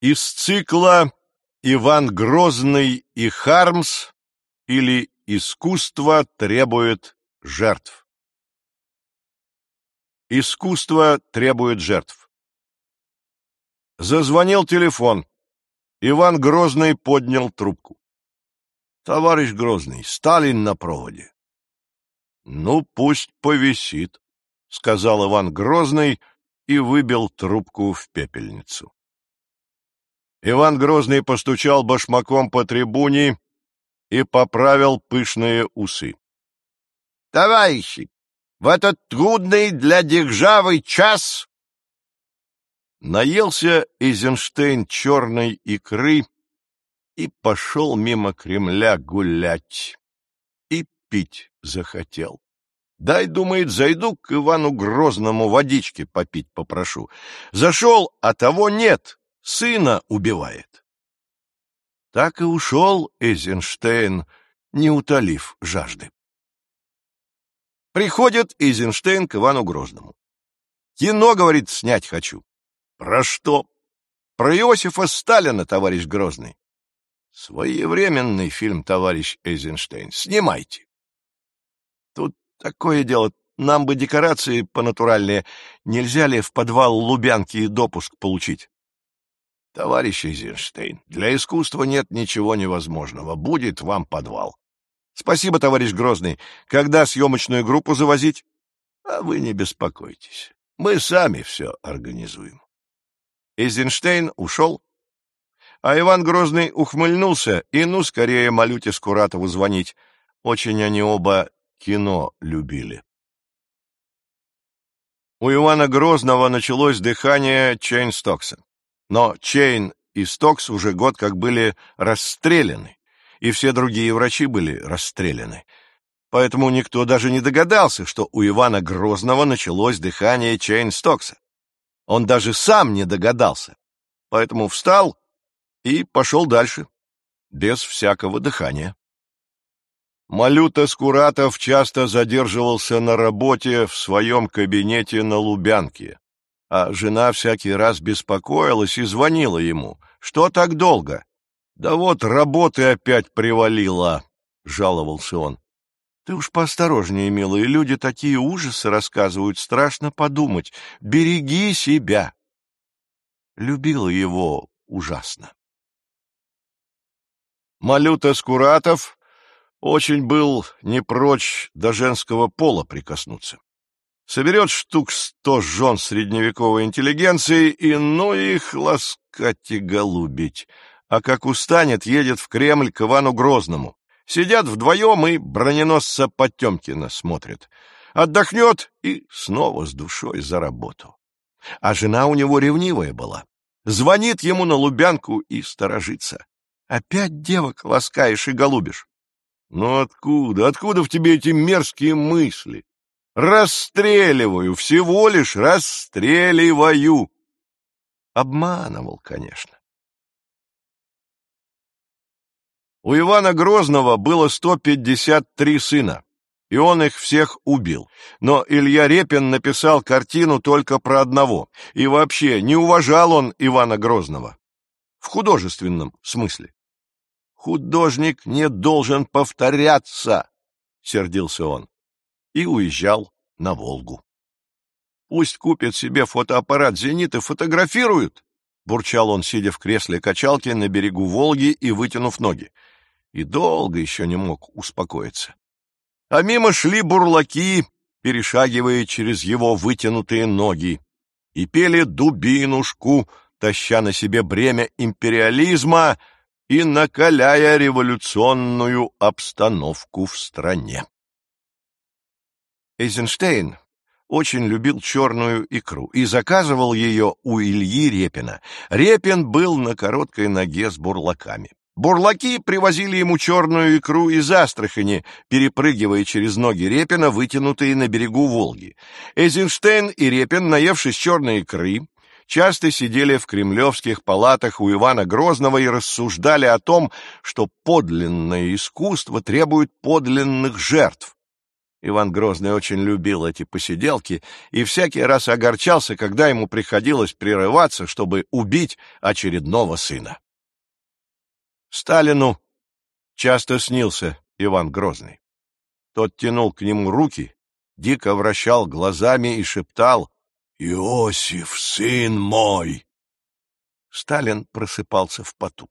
Из цикла «Иван Грозный и Хармс» или «Искусство требует жертв». Искусство требует жертв. Зазвонил телефон. Иван Грозный поднял трубку. — Товарищ Грозный, Сталин на проводе. — Ну, пусть повисит, — сказал Иван Грозный и выбил трубку в пепельницу. Иван Грозный постучал башмаком по трибуне и поправил пышные усы. — Товарищи, в этот трудный для державы час Наелся Эйзенштейн черной икры и пошел мимо Кремля гулять. И пить захотел. Дай, думает, зайду к Ивану Грозному водички попить попрошу. Зашел, а того нет, сына убивает. Так и ушел Эйзенштейн, не утолив жажды. Приходит Эйзенштейн к Ивану Грозному. Кино, говорит, снять хочу. Про что? Про Иосифа Сталина, товарищ Грозный. Своевременный фильм, товарищ Эйзенштейн. Снимайте. Тут такое дело. Нам бы декорации понатуральнее. Нельзя ли в подвал Лубянки допуск получить? Товарищ Эйзенштейн, для искусства нет ничего невозможного. Будет вам подвал. Спасибо, товарищ Грозный. Когда съемочную группу завозить? А вы не беспокойтесь. Мы сами все организуем. Эйзенштейн ушел, а Иван Грозный ухмыльнулся и ну скорее Малюте Скуратову звонить. Очень они оба кино любили. У Ивана Грозного началось дыхание Чейн Стокса. Но Чейн и Стокс уже год как были расстреляны, и все другие врачи были расстреляны. Поэтому никто даже не догадался, что у Ивана Грозного началось дыхание Чейн Стокса. Он даже сам не догадался, поэтому встал и пошел дальше, без всякого дыхания. Малюта Скуратов часто задерживался на работе в своем кабинете на Лубянке, а жена всякий раз беспокоилась и звонила ему. «Что так долго?» «Да вот работы опять привалило», — жаловался он. Ты уж поосторожнее, милые, люди такие ужасы рассказывают, страшно подумать. Береги себя. Любила его ужасно. Малюта Скуратов очень был не прочь до женского пола прикоснуться. Соберет штук сто жен средневековой интеллигенции и ну их ласкать и голубить. А как устанет, едет в Кремль к Ивану Грозному. Сидят вдвоем и броненосца Потемкина смотрят. Отдохнет и снова с душой за работу. А жена у него ревнивая была. Звонит ему на Лубянку и сторожится. Опять девок ласкаешь и голубишь. Ну откуда, откуда в тебе эти мерзкие мысли? Расстреливаю, всего лишь расстреливаю. Обманывал, конечно. У Ивана Грозного было 153 сына, и он их всех убил. Но Илья Репин написал картину только про одного, и вообще не уважал он Ивана Грозного. В художественном смысле. «Художник не должен повторяться», — сердился он, и уезжал на Волгу. «Пусть купят себе фотоаппарат «Зенит» и фотографируют», — бурчал он, сидя в кресле качалки на берегу Волги и вытянув ноги и долго еще не мог успокоиться. А мимо шли бурлаки, перешагивая через его вытянутые ноги, и пели дубинушку, таща на себе бремя империализма и накаляя революционную обстановку в стране. Эйзенштейн очень любил черную икру и заказывал ее у Ильи Репина. Репин был на короткой ноге с бурлаками. Бурлаки привозили ему черную икру из Астрахани, перепрыгивая через ноги Репина, вытянутые на берегу Волги. Эйзенштейн и Репин, наевшись черной икры, часто сидели в кремлевских палатах у Ивана Грозного и рассуждали о том, что подлинное искусство требует подлинных жертв. Иван Грозный очень любил эти посиделки и всякий раз огорчался, когда ему приходилось прерываться, чтобы убить очередного сына. Сталину часто снился Иван Грозный. Тот тянул к нему руки, дико вращал глазами и шептал «Иосиф, сын мой!» Сталин просыпался в поту.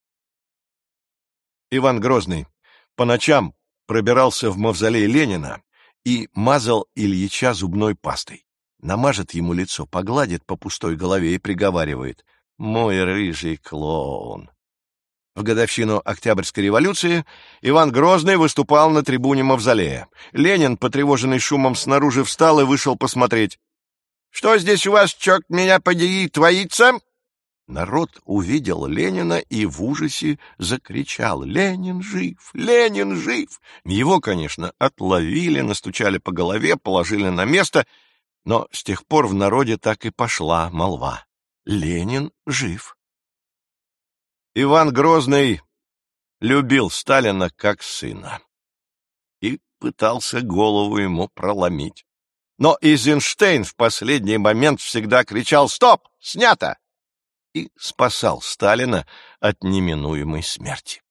Иван Грозный по ночам пробирался в мавзолей Ленина и мазал Ильича зубной пастой. Намажет ему лицо, погладит по пустой голове и приговаривает «Мой рыжий клоун». В годовщину Октябрьской революции Иван Грозный выступал на трибуне Мавзолея. Ленин, потревоженный шумом снаружи, встал и вышел посмотреть. «Что здесь у вас, черт меня подери, творится?» Народ увидел Ленина и в ужасе закричал «Ленин жив! Ленин жив!» Его, конечно, отловили, настучали по голове, положили на место, но с тех пор в народе так и пошла молва. Ленин жив. Иван Грозный любил Сталина как сына и пытался голову ему проломить. Но Эйзенштейн в последний момент всегда кричал «Стоп! Снято!» И спасал Сталина от неминуемой смерти.